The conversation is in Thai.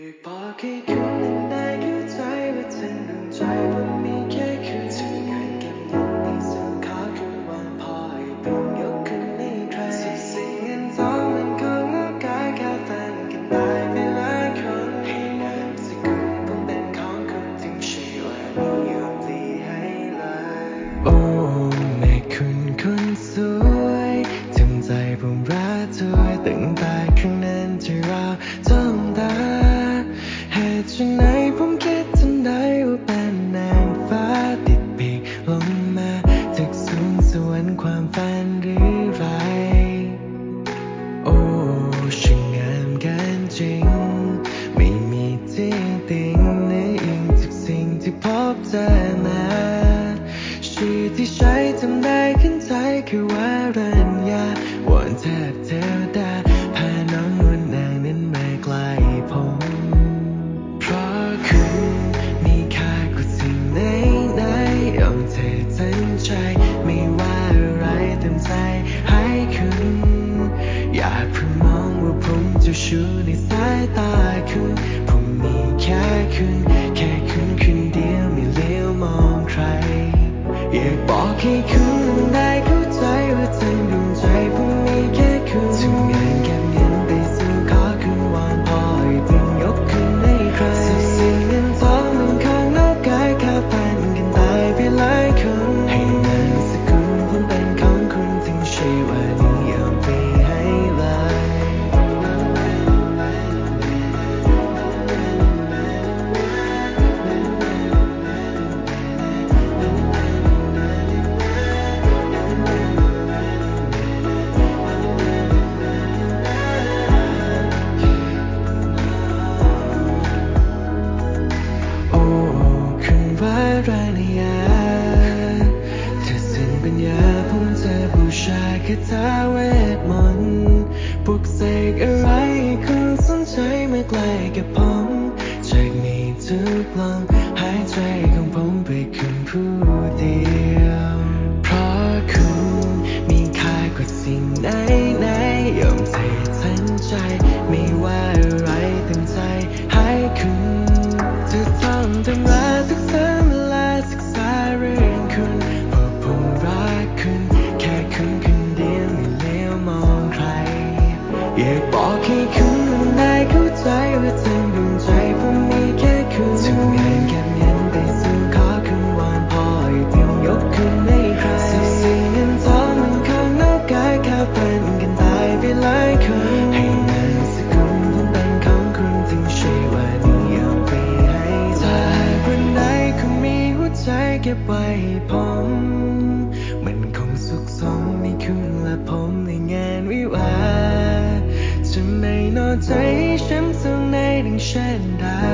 อยากบอกให้คุณนั้นได้เข้าใจว่าทั้งดวงใจผมมีแค่คุณทำงานเก็บเงินในส่วนขอคือวางพอให้เป็นยกขึ้นให้ใครสุดสิ่งเงินทองมันคงอากายแค่ฝันกันตายไปหลายคนให้นามสกุลผมเป็นของคุณถึงชื่อว่านิยมดีให้เลยโอ้แม่คุณคนสวยทำใจผมรักเธอตั้งแต่ครั้งนั้นที่เราจ้องตา เคือมองว่าผมจะชู้ในสายตาคุณผมมีแค่คุณแค่คุณคนเดียวไม่ รานิยาถ้าสิ้นปัญญาผมจะบูชาคาถาเวทมนต์ปลุกเสกอะไรคุณสนใจมาใกล้กับผมจากนี้ทุกลมหายใจของผมไปคุณผู้เดียว เพราะคุณมีค่ากว่าสิ่งไหนไหนยอมเททั้งใจ ไม่ว่าอะไรเต็มใจให้คุณ ให้